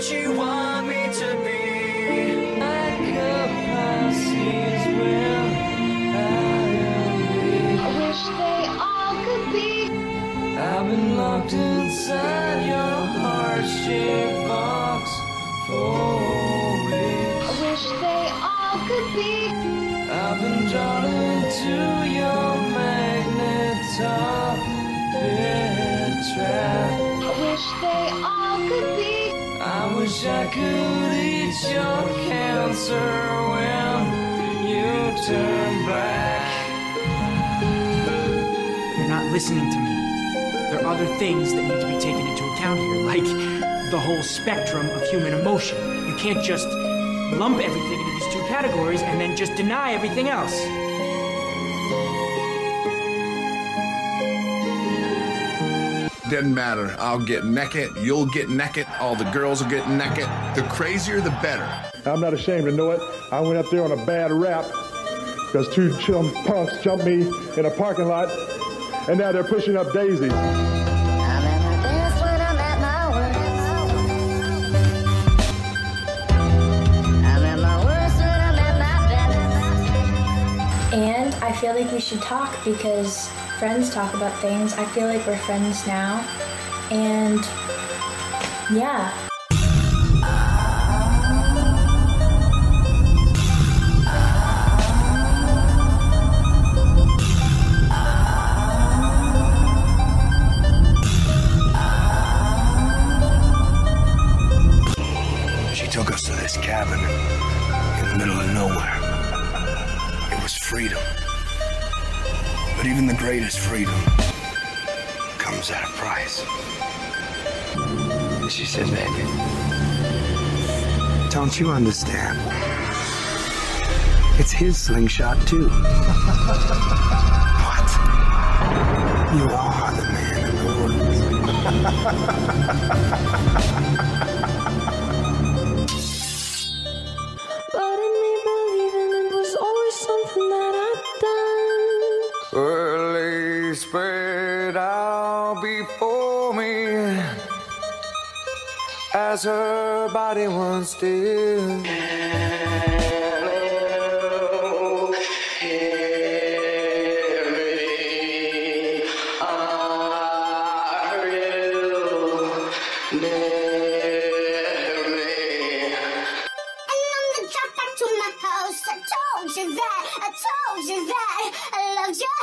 I've been locked inside your heart-shaped box for weeks. I wish they all could be. I've been drawn into your magnetic wish I could eat your cancer when you turn black. You're not listening to me. There are other things that need to be taken into account here, like the whole spectrum of human emotion. You can't just lump everything into these two categories and then just deny everything else. Doesn't matter. I'll get naked. You'll get naked. All the girls will get naked. The crazier, the better. I'm not ashamed to know it. I went up there on a bad rap because two chum punks jumped me in a parking lot, and now they're pushing up daisies. I'm at my best when I'm at my worst. I'm at my worst when I'm at my best. And I feel like we should talk because friends talk about things. I feel like we're friends now. And yeah. She took us to this cabin in the middle of nowhere. It was freedom. But even the greatest freedom comes at a price. She said, baby, don't you understand? It's his slingshot, too. what? You are the man in the woods. spread out before me as her body once did. Hear me. Are you near me? And back to my house, I told you that, I told you that, I loved you.